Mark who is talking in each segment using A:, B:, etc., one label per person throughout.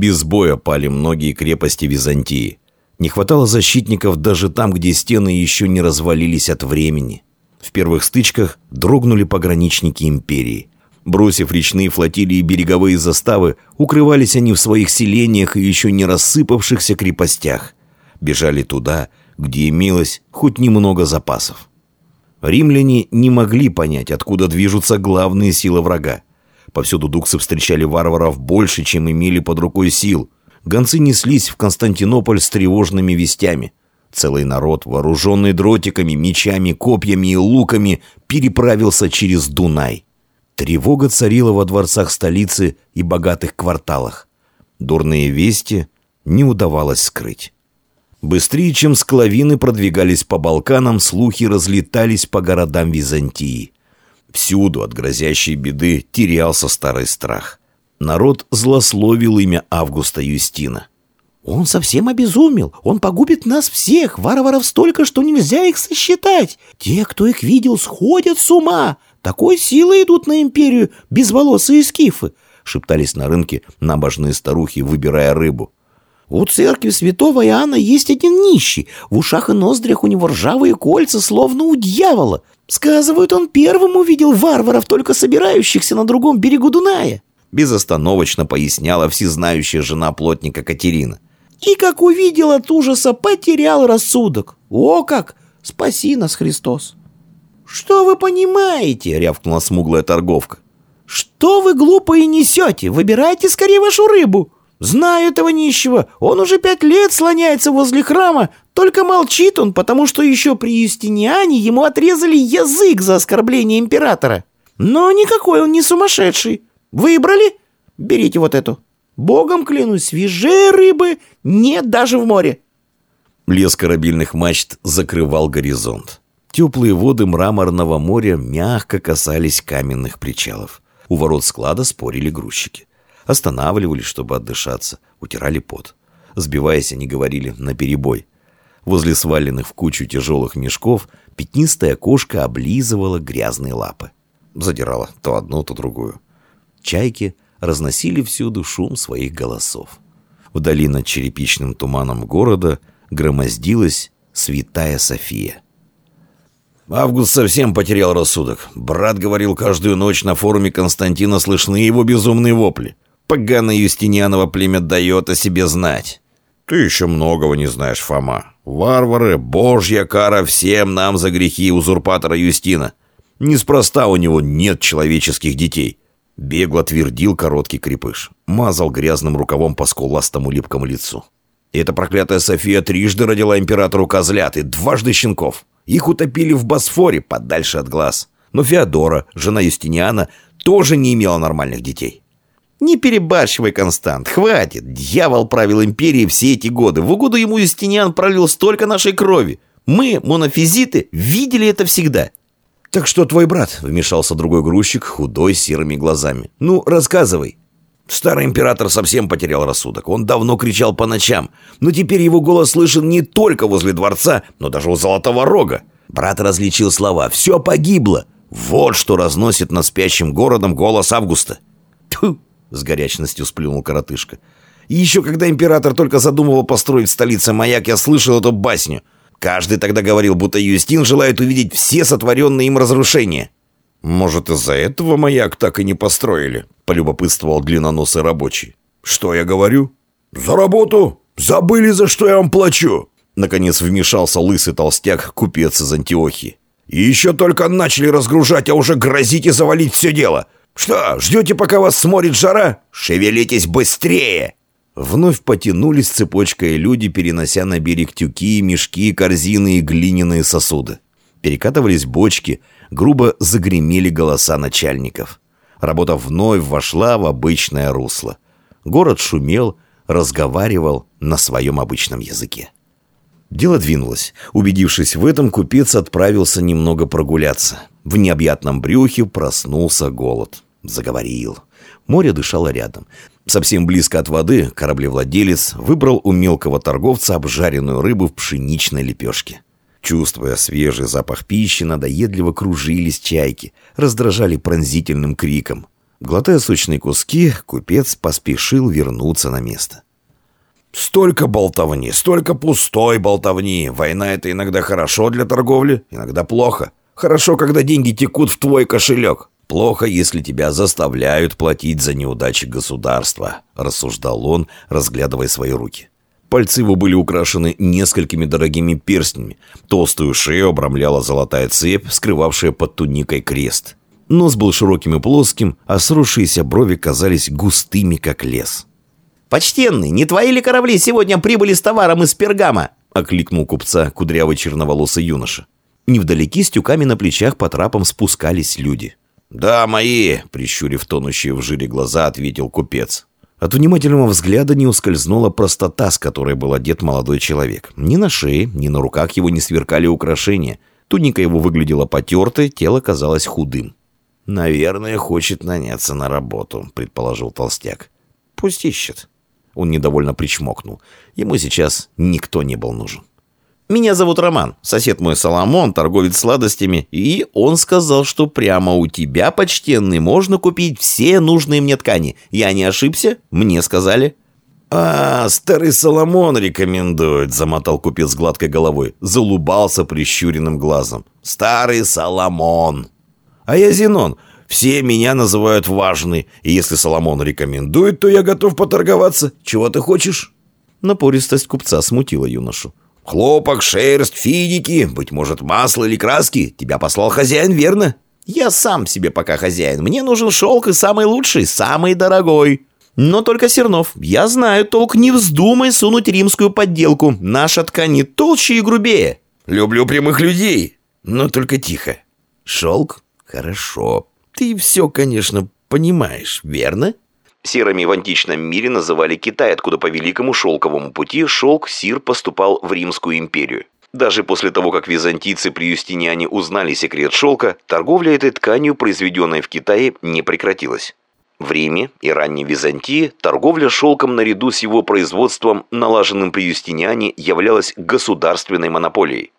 A: Без боя пали многие крепости Византии. Не хватало защитников даже там, где стены еще не развалились от времени. В первых стычках дрогнули пограничники империи. Бросив речные флотилии и береговые заставы, укрывались они в своих селениях и еще не рассыпавшихся крепостях. Бежали туда, где имелось хоть немного запасов. Римляне не могли понять, откуда движутся главные силы врага. Повсюду дуксы встречали варваров больше, чем имели под рукой сил – гонцы неслись в Константинополь с тревожными вестями. Целый народ, вооруженный дротиками, мечами, копьями и луками, переправился через Дунай. Тревога царила во дворцах столицы и богатых кварталах. Дурные вести не удавалось скрыть. Быстрее, чем склавины продвигались по Балканам, слухи разлетались по городам Византии. Всюду от грозящей беды терялся старый страх. Народ злословил имя Августа Юстина.
B: «Он совсем обезумел! Он погубит нас всех! Варваров столько, что нельзя их сосчитать! Те, кто их видел, сходят с ума! Такой силой идут на империю безволосые скифы!» Шептались на рынке набожные старухи, выбирая рыбу. «У церкви святого Иоанна есть один нищий. В ушах и ноздрях у него ржавые кольца, словно у дьявола. Сказывают, он первым увидел варваров, только собирающихся на другом берегу Дуная»
A: безостановочно поясняла всезнающая жена плотника Катерина.
B: «И как увидел от ужаса, потерял рассудок. О как! Спаси нас, Христос!» «Что вы понимаете?» — рявкнула смуглая торговка. «Что вы глупые несете? Выбирайте скорее вашу рыбу!» «Знаю этого нищего. Он уже пять лет слоняется возле храма. Только молчит он, потому что еще при Юстиниане ему отрезали язык за оскорбление императора. Но никакой он не сумасшедший. Выбрали? Берите вот эту. Богом клянусь, свежей рыбы нет даже в море.
A: Лес корабельных мачт закрывал горизонт. Теплые воды мраморного моря мягко касались каменных причалов. У ворот склада спорили грузчики. Останавливались, чтобы отдышаться, утирали пот. Сбиваясь, они говорили наперебой. Возле сваленных в кучу тяжелых мешков пятнистая кошка облизывала грязные лапы. Задирала то одну, то другую. Чайки разносили всюду шум своих голосов. Вдали над черепичным туманом города громоздилась святая София. Август совсем потерял рассудок. Брат говорил, каждую ночь на форуме Константина слышны его безумные вопли. Поганое Юстинианово племя дает о себе знать. Ты еще многого не знаешь, Фома. Варвары, божья кара всем нам за грехи узурпатора Юстина. Неспроста у него нет человеческих детей. Бегло твердил короткий крепыш. Мазал грязным рукавом по скуластому липкому лицу. Эта проклятая София трижды родила императору козлят и дважды щенков. Их утопили в Босфоре, подальше от глаз. Но Феодора, жена Юстиниана, тоже не имела нормальных детей. Не перебарщивай, Констант, хватит. Дьявол правил империей все эти годы. В угоду ему Юстиниан пролил столько нашей крови. Мы, монофизиты, видели это всегда. «Так что твой брат?» — вмешался другой грузчик, худой, серыми глазами. «Ну, рассказывай». Старый император совсем потерял рассудок. Он давно кричал по ночам, но теперь его голос слышен не только возле дворца, но даже у Золотого Рога. Брат различил слова «Все погибло». Вот что разносит над спящим городом голос Августа. «Тьфу!» — с горячностью сплюнул коротышка. «И еще когда император только задумывал построить в столице маяк, я слышал эту басню. Каждый тогда говорил, будто Юстин желает увидеть все сотворенные им разрушения. «Может, из-за этого маяк так и не построили?» — полюбопытствовал длинноносый рабочий. «Что я говорю?» «За работу! Забыли, за что я вам плачу!» Наконец вмешался лысый толстяк, купец из Антиохии. «И еще только начали разгружать, а уже грозите завалить все дело! Что, ждете, пока вас сморит жара? Шевелитесь быстрее!» Вновь потянулись цепочкой люди, перенося на берег тюки, мешки, корзины и глиняные сосуды. Перекатывались бочки, грубо загремели голоса начальников. Работа вновь вошла в обычное русло. Город шумел, разговаривал на своем обычном языке. Дело двинулось. Убедившись в этом, купец отправился немного прогуляться. В необъятном брюхе проснулся голод. Заговорил. Море дышало рядом. Совсем близко от воды кораблевладелец выбрал у мелкого торговца обжаренную рыбу в пшеничной лепешке. Чувствуя свежий запах пищи, надоедливо кружились чайки, раздражали пронзительным криком. Глотая сочные куски, купец поспешил вернуться на место.
C: Столько болтовни, столько пустой болтовни. Война — это иногда хорошо для торговли, иногда плохо. Хорошо, когда деньги текут в твой кошелек. Плохо, если тебя заставляют платить за неудачи государства», — рассуждал он, разглядывая свои руки.
A: Пальцы его были украшены несколькими дорогими перстнями. Толстую шею обрамляла золотая цепь, скрывавшая под туникой крест. Нос был широким и плоским, а сросшиеся брови казались густыми, как лес.
B: «Почтенный, не твои ли корабли сегодня прибыли с товаром из Пергама?» — окликнул купца кудрявый черноволосый юноша. Невдалеке с тюками на плечах по трапам спускались люди.
C: «Да, мои!» — прищурив тонущие в жире глаза, ответил купец.
A: От внимательного взгляда не ускользнула простота, с которой был одет молодой человек. Ни на шее, ни на руках его не сверкали украшения. Туника его выглядела потертой, тело казалось худым.
C: «Наверное, хочет наняться на работу», — предположил толстяк.
A: «Пусть ищет». Он недовольно причмокнул. Ему сейчас никто не был нужен.
B: «Меня зовут Роман, сосед мой Соломон, торговец сладостями, и он сказал, что прямо у тебя, почтенный, можно купить все нужные мне ткани. Я не ошибся? Мне сказали».
C: «А, старый Соломон рекомендует», — замотал купец гладкой головой, залубался прищуренным глазом. «Старый Соломон». «А я Зенон. Все меня называют важный, и если Соломон рекомендует, то я готов поторговаться. Чего ты хочешь?»
A: Напористость купца смутила юношу.
C: «Хлопок, шерсть, финики, быть может, масло или краски. Тебя послал хозяин, верно?»
B: «Я сам себе пока хозяин. Мне нужен шелк и самый лучший, самый дорогой». «Но только Сернов, я знаю толк, не вздумай сунуть римскую подделку. Наша ткань не толще и грубее».
C: «Люблю прямых людей, но только тихо. Шелк? Хорошо. Ты все, конечно, понимаешь, верно?
A: Серыми в античном мире называли Китай, откуда по Великому Шелковому пути шелк сир поступал в Римскую империю. Даже после того, как византийцы при Юстиниане узнали секрет шелка, торговля этой тканью, произведенной в Китае, не прекратилась. В Риме и ранней Византии торговля шелком наряду с его производством, налаженным при Юстиниане, являлась государственной монополией.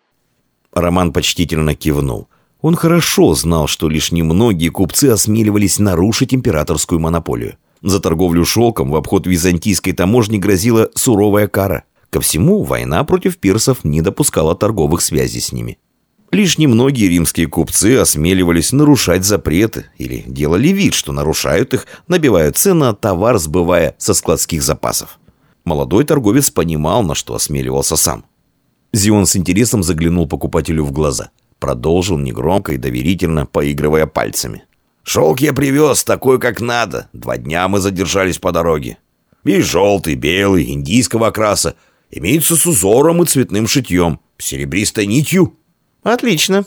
A: Роман почтительно кивнул. Он хорошо знал, что лишь немногие купцы осмеливались нарушить императорскую монополию. За торговлю шелком в обход византийской таможни грозила суровая кара. Ко всему, война против персов не допускала торговых связей с ними. Лишь немногие римские купцы осмеливались нарушать запреты или делали вид, что нарушают их, набивая цены товар, сбывая со складских запасов. Молодой торговец понимал, на что осмеливался сам. Зион с интересом заглянул покупателю в глаза – Продолжил негромко и доверительно, поигрывая пальцами.
C: «Шелк я привез, такой, как надо. Два дня мы задержались по дороге. И желтый, белый, индийского окраса. Имеются с узором и цветным шитьем. Серебристой нитью».
B: «Отлично».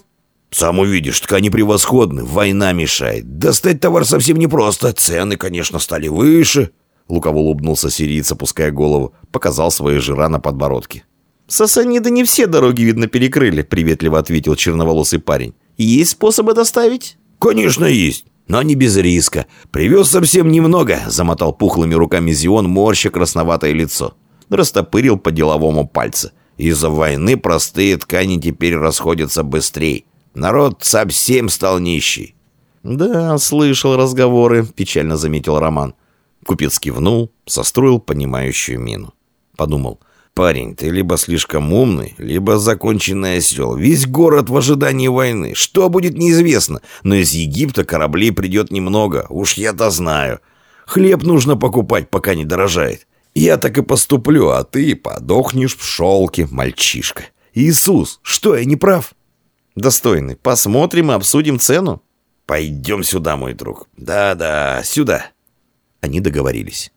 C: «Сам увидишь, ткани превосходны, война мешает. Достать товар совсем непросто. Цены, конечно, стали выше».
A: Лукаво улыбнулся сириец, опуская голову, показал свои жира на подбородке.
B: «Сасаниды не все дороги, видно, перекрыли», — приветливо ответил черноволосый парень. «Есть способы доставить?»
C: «Конечно есть, но не без риска. Привез совсем немного», — замотал пухлыми руками Зион, морща красноватое лицо. Растопырил по-деловому пальцы. «Из-за войны простые ткани теперь расходятся быстрее. Народ совсем стал нищий».
A: «Да, слышал разговоры», — печально заметил Роман. Купец кивнул, состроил понимающую мину. Подумал,
C: «Парень, ты либо слишком умный, либо законченный осел. Весь город в ожидании войны. Что будет, неизвестно. Но из Египта кораблей придет немного. Уж я-то знаю. Хлеб нужно покупать, пока не дорожает. Я так и поступлю, а ты подохнешь в шелке, мальчишка. Иисус, что, я не прав?»
B: «Достойный, посмотрим и обсудим цену».
C: «Пойдем сюда, мой друг. Да-да, сюда».
A: Они договорились.